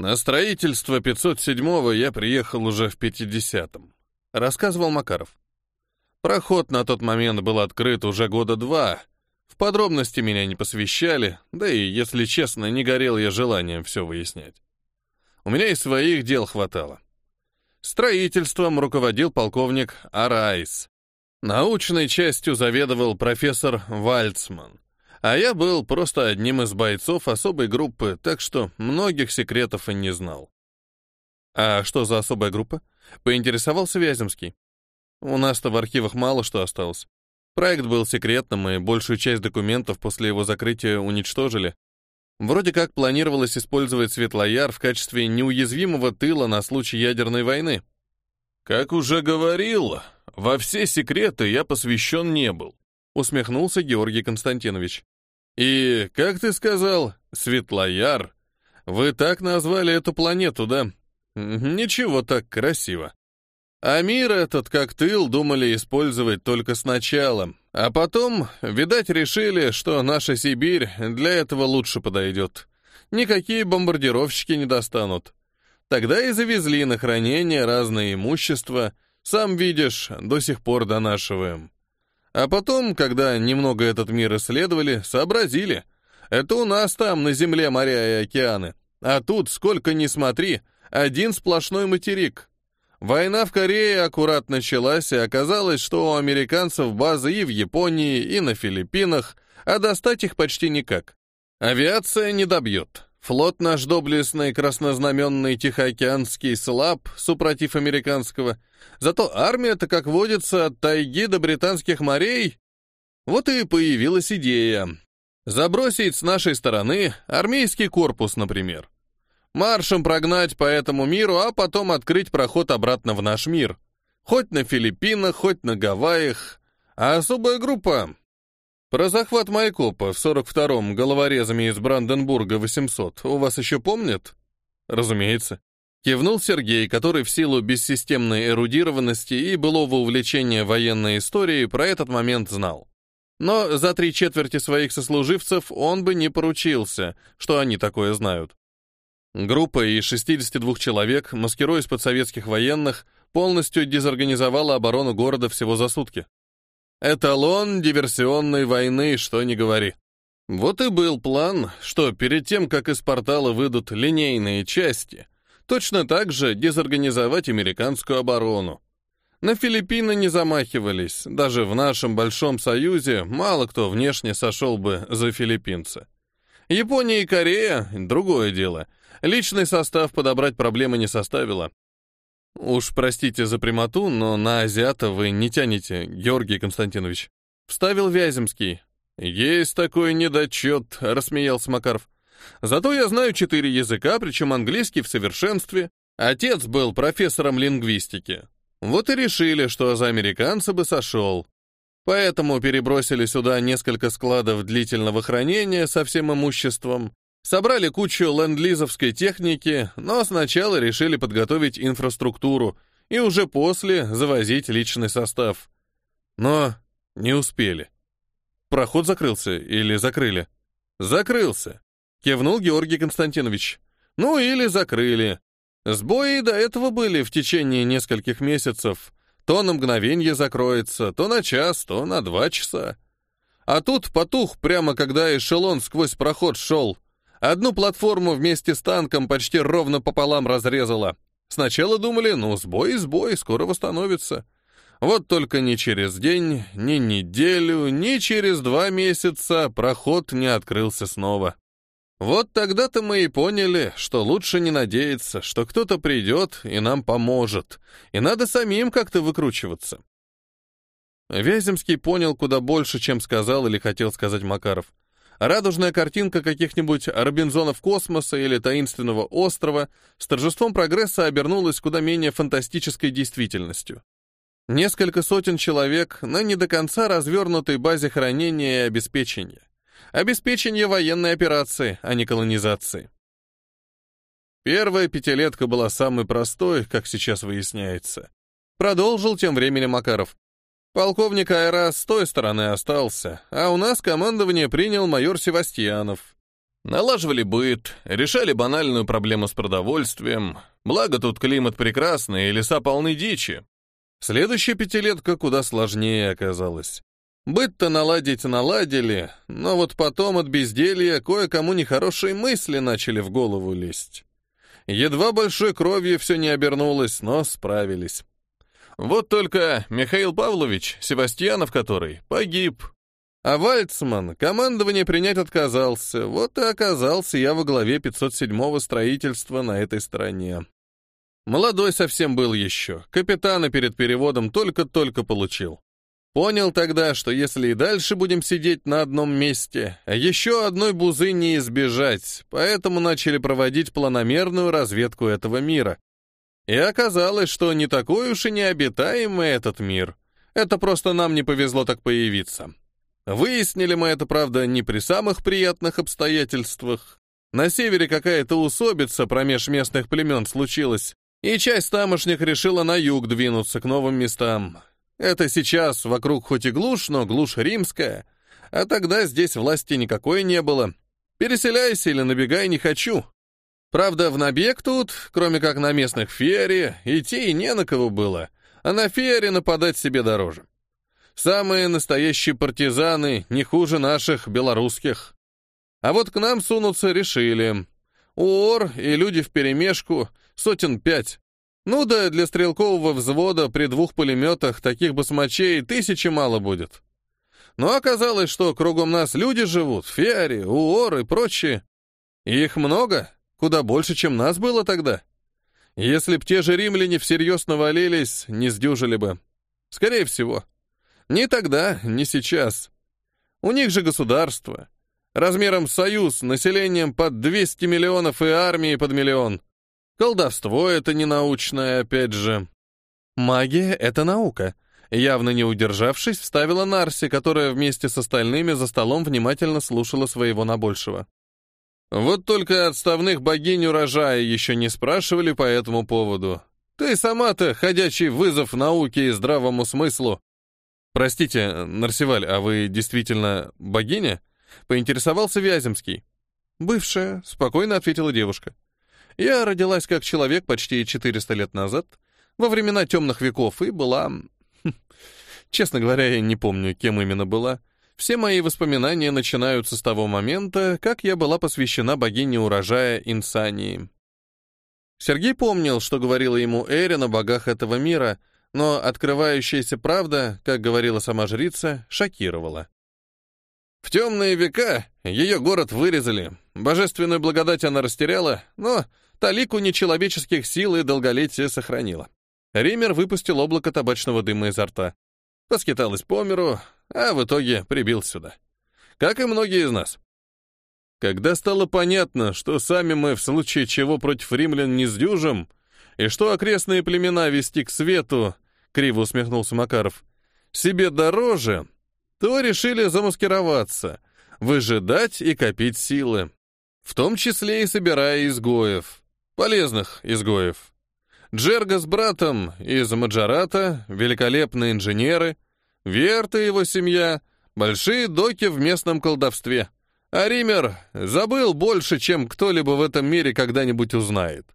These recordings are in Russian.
На строительство 507-го я приехал уже в 50-м, рассказывал Макаров. Проход на тот момент был открыт уже года два. В подробности меня не посвящали, да и, если честно, не горел я желанием все выяснять. У меня и своих дел хватало. Строительством руководил полковник Арайс. Научной частью заведовал профессор Вальцман. А я был просто одним из бойцов особой группы, так что многих секретов и не знал. «А что за особая группа?» — поинтересовался Вяземский. «У нас-то в архивах мало что осталось. Проект был секретным, и большую часть документов после его закрытия уничтожили. Вроде как планировалось использовать Светлояр в качестве неуязвимого тыла на случай ядерной войны. «Как уже говорил, во все секреты я посвящен не был», усмехнулся Георгий Константинович. «И, как ты сказал, Светлояр, вы так назвали эту планету, да? Ничего так красиво. А мир этот, как тыл, думали использовать только сначала, а потом, видать, решили, что наша Сибирь для этого лучше подойдет. Никакие бомбардировщики не достанут. Тогда и завезли на хранение разное имущество, сам видишь, до сих пор донашиваем. А потом, когда немного этот мир исследовали, сообразили. Это у нас там на земле моря и океаны. А тут, сколько ни смотри, один сплошной материк. Война в Корее аккурат началась, и оказалось, что у американцев базы и в Японии, и на Филиппинах, а достать их почти никак. Авиация не добьет. Флот наш доблестный, краснознаменный Тихоокеанский слаб, супротив американского. Зато армия-то, как водится, от тайги до британских морей. Вот и появилась идея. Забросить с нашей стороны армейский корпус, например маршем прогнать по этому миру, а потом открыть проход обратно в наш мир. Хоть на Филиппинах, хоть на Гавайях. А особая группа... Про захват Майкопа в 42-м головорезами из Бранденбурга 800 у вас еще помнят? Разумеется. Кивнул Сергей, который в силу бессистемной эрудированности и былого увлечения военной историей про этот момент знал. Но за три четверти своих сослуживцев он бы не поручился, что они такое знают. Группа из 62 человек, маскируясь под советских военных, полностью дезорганизовала оборону города всего за сутки. Эталон диверсионной войны, что ни говори. Вот и был план, что перед тем, как из портала выйдут линейные части, точно так же дезорганизовать американскую оборону. На Филиппины не замахивались, даже в нашем Большом Союзе мало кто внешне сошел бы за филиппинца. Япония и Корея — другое дело — Личный состав подобрать проблемы не составило. Уж простите за прямоту, но на азиата вы не тянете, Георгий Константинович. Вставил Вяземский. Есть такой недочет, рассмеялся Макаров. Зато я знаю четыре языка, причем английский в совершенстве. Отец был профессором лингвистики. Вот и решили, что за американца бы сошел. Поэтому перебросили сюда несколько складов длительного хранения со всем имуществом, Собрали кучу ленд-лизовской техники, но сначала решили подготовить инфраструктуру и уже после завозить личный состав. Но не успели. Проход закрылся или закрыли? Закрылся, кивнул Георгий Константинович. Ну или закрыли. Сбои до этого были в течение нескольких месяцев. То на мгновение закроется, то на час, то на два часа. А тут потух прямо когда эшелон сквозь проход шел — Одну платформу вместе с танком почти ровно пополам разрезала. Сначала думали, ну, сбой, сбой, скоро восстановится. Вот только ни через день, ни неделю, ни через два месяца проход не открылся снова. Вот тогда-то мы и поняли, что лучше не надеяться, что кто-то придет и нам поможет, и надо самим как-то выкручиваться. Вяземский понял куда больше, чем сказал или хотел сказать Макаров. Радужная картинка каких-нибудь Робинзонов космоса или таинственного острова с торжеством прогресса обернулась куда менее фантастической действительностью. Несколько сотен человек на не до конца развернутой базе хранения и обеспечения. Обеспечение военной операции, а не колонизации. Первая пятилетка была самой простой, как сейчас выясняется. Продолжил тем временем Макаров. Полковник Айра с той стороны остался, а у нас командование принял майор Севастьянов. Налаживали быт, решали банальную проблему с продовольствием, благо тут климат прекрасный и леса полны дичи. Следующая пятилетка куда сложнее оказалась. Быт-то наладить наладили, но вот потом от безделья кое-кому нехорошие мысли начали в голову лезть. Едва большой кровью все не обернулось, но справились. Вот только Михаил Павлович, Севастьянов который, погиб. А Вальцман командование принять отказался. Вот и оказался я во главе 507-го строительства на этой стороне. Молодой совсем был еще. Капитана перед переводом только-только получил. Понял тогда, что если и дальше будем сидеть на одном месте, еще одной бузы не избежать, поэтому начали проводить планомерную разведку этого мира. И оказалось, что не такой уж и необитаемый этот мир. Это просто нам не повезло так появиться. Выяснили мы это, правда, не при самых приятных обстоятельствах. На севере какая-то усобица промеж местных племен случилась, и часть тамошних решила на юг двинуться к новым местам. Это сейчас вокруг хоть и глушь, но глушь римская, а тогда здесь власти никакой не было. Переселяйся или набегай не хочу. Правда, в набег тут, кроме как на местных фере, идти и не на кого было, а на фере нападать себе дороже. Самые настоящие партизаны не хуже наших белорусских. А вот к нам сунуться решили. УОР и люди вперемешку, сотен пять. Ну да, для стрелкового взвода при двух пулеметах таких басмачей тысячи мало будет. Но оказалось, что кругом нас люди живут, фиари, УОР и прочие. их много, куда больше, чем нас было тогда. Если б те же римляне всерьез навалились, не сдюжили бы. Скорее всего. Ни тогда, ни сейчас. У них же государство. Размером союз, населением под 200 миллионов и армией под миллион. Колдовство — это не научное, опять же. Магия — это наука. Явно не удержавшись, вставила Нарси, которая вместе с остальными за столом внимательно слушала своего набольшего. Вот только отставных богинь урожая еще не спрашивали по этому поводу. Ты сама-то ходячий вызов науке и здравому смыслу. «Простите, Нарсиваль, а вы действительно богиня?» — поинтересовался Вяземский. «Бывшая», — спокойно ответила девушка. «Я родилась как человек почти 400 лет назад, во времена темных веков, и была... Честно говоря, я не помню, кем именно была. Все мои воспоминания начинаются с того момента, как я была посвящена богине урожая Инсании». Сергей помнил, что говорила ему Эрин о богах этого мира — но открывающаяся правда, как говорила сама жрица, шокировала. В темные века ее город вырезали, божественную благодать она растеряла, но талику нечеловеческих сил и долголетия сохранила. Ример выпустил облако табачного дыма изо рта. Поскиталась по миру, а в итоге прибил сюда. Как и многие из нас. Когда стало понятно, что сами мы в случае чего против римлян не сдюжим, и что окрестные племена вести к свету, криво усмехнулся Макаров, себе дороже, то решили замаскироваться, выжидать и копить силы, в том числе и собирая изгоев, полезных изгоев. Джерга с братом из Маджарата, великолепные инженеры, Верт и его семья, большие доки в местном колдовстве. А Ример забыл больше, чем кто-либо в этом мире когда-нибудь узнает.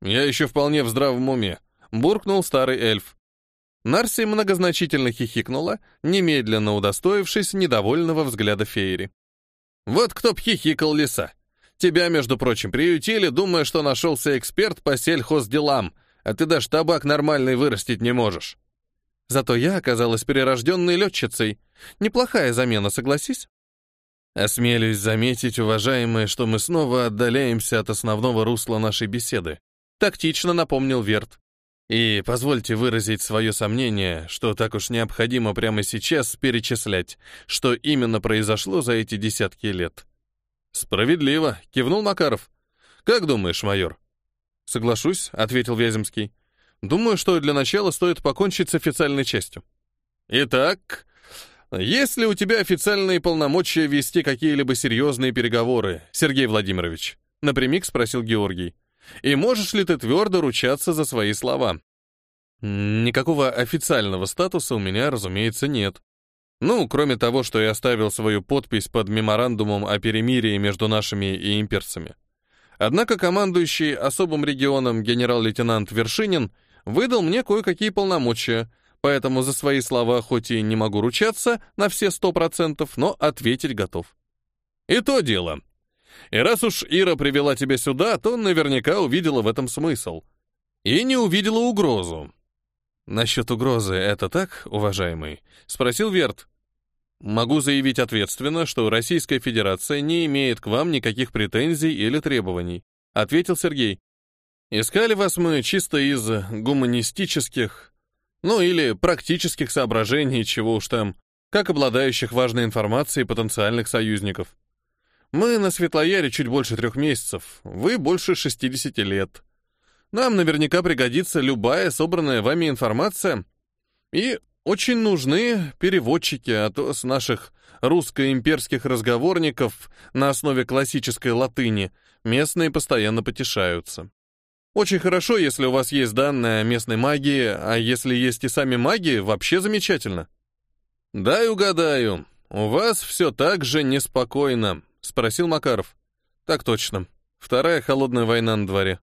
«Я еще вполне в здравом уме», — буркнул старый эльф. Нарси многозначительно хихикнула, немедленно удостоившись недовольного взгляда Фейри. «Вот кто б хихикал лиса. Тебя, между прочим, приютили, думая, что нашелся эксперт по сельхозделам, а ты даже табак нормальный вырастить не можешь. Зато я оказалась перерожденной летчицей. Неплохая замена, согласись?» Осмелюсь заметить, уважаемые, что мы снова отдаляемся от основного русла нашей беседы. Тактично напомнил Верт. И позвольте выразить свое сомнение, что так уж необходимо прямо сейчас перечислять, что именно произошло за эти десятки лет. Справедливо, кивнул Макаров. Как думаешь, майор? Соглашусь, ответил Вяземский. Думаю, что для начала стоит покончить с официальной частью. Итак, есть ли у тебя официальные полномочия вести какие-либо серьезные переговоры, Сергей Владимирович? Напрямик спросил Георгий. И можешь ли ты твердо ручаться за свои слова? Никакого официального статуса у меня, разумеется, нет. Ну, кроме того, что я оставил свою подпись под меморандумом о перемирии между нашими и имперцами. Однако командующий особым регионом генерал-лейтенант Вершинин выдал мне кое-какие полномочия, поэтому за свои слова хоть и не могу ручаться на все сто процентов, но ответить готов. И то дело. И раз уж Ира привела тебя сюда, то наверняка увидела в этом смысл. И не увидела угрозу. Насчет угрозы это так, уважаемый? Спросил Верт. Могу заявить ответственно, что Российская Федерация не имеет к вам никаких претензий или требований, ответил Сергей. Искали вас мы чисто из гуманистических, ну или практических соображений, чего уж там, как обладающих важной информацией потенциальных союзников. Мы на Светлояре чуть больше трех месяцев, вы больше 60 лет. Нам наверняка пригодится любая собранная вами информация. И очень нужны переводчики, а то с наших русско-имперских разговорников на основе классической латыни местные постоянно потешаются. Очень хорошо, если у вас есть данные о местной магии, а если есть и сами маги, вообще замечательно. Дай угадаю, у вас все так же неспокойно, спросил Макаров. Так точно. Вторая холодная война на дворе.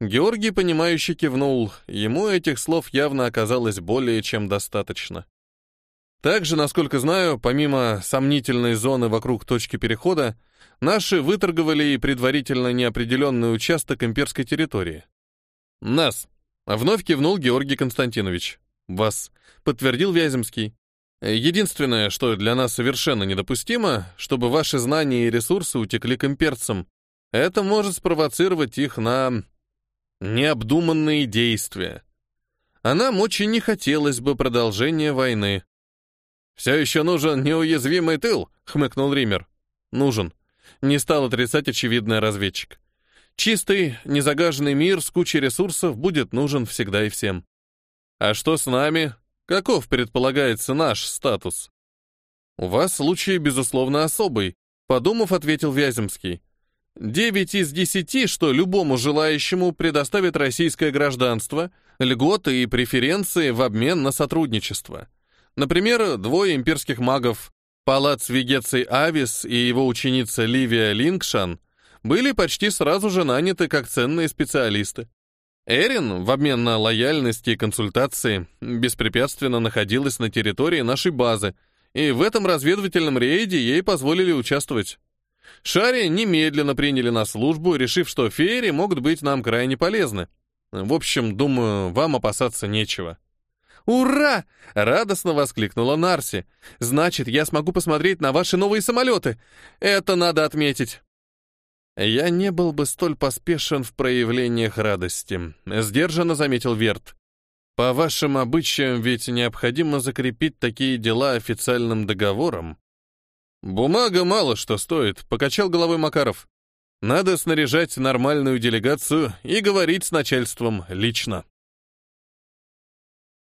Георгий, понимающе кивнул. Ему этих слов явно оказалось более чем достаточно. Также, насколько знаю, помимо сомнительной зоны вокруг точки перехода, наши выторговали и предварительно неопределенный участок имперской территории. Нас. Вновь кивнул Георгий Константинович. Вас. Подтвердил Вяземский. Единственное, что для нас совершенно недопустимо, чтобы ваши знания и ресурсы утекли к имперцам. Это может спровоцировать их на необдуманные действия. А нам очень не хотелось бы продолжения войны. «Все еще нужен неуязвимый тыл», — хмыкнул Ример. «Нужен». Не стал отрицать очевидный разведчик. Чистый, незагаженный мир с кучей ресурсов будет нужен всегда и всем. А что с нами? Каков предполагается наш статус? У вас случай, безусловно, особый, подумав, ответил Вяземский. Девять из десяти, что любому желающему предоставит российское гражданство, льготы и преференции в обмен на сотрудничество. Например, двое имперских магов, Палац Вегеций Авис и его ученица Ливия Лингшан, были почти сразу же наняты как ценные специалисты. Эрин, в обмен на лояльность и консультации, беспрепятственно находилась на территории нашей базы, и в этом разведывательном рейде ей позволили участвовать. Шари немедленно приняли на службу, решив, что феери могут быть нам крайне полезны. В общем, думаю, вам опасаться нечего. «Ура!» — радостно воскликнула Нарси. «Значит, я смогу посмотреть на ваши новые самолеты. Это надо отметить». Я не был бы столь поспешен в проявлениях радости, сдержанно заметил Верт. По вашим обычаям ведь необходимо закрепить такие дела официальным договором. Бумага мало что стоит, покачал головой Макаров. Надо снаряжать нормальную делегацию и говорить с начальством лично.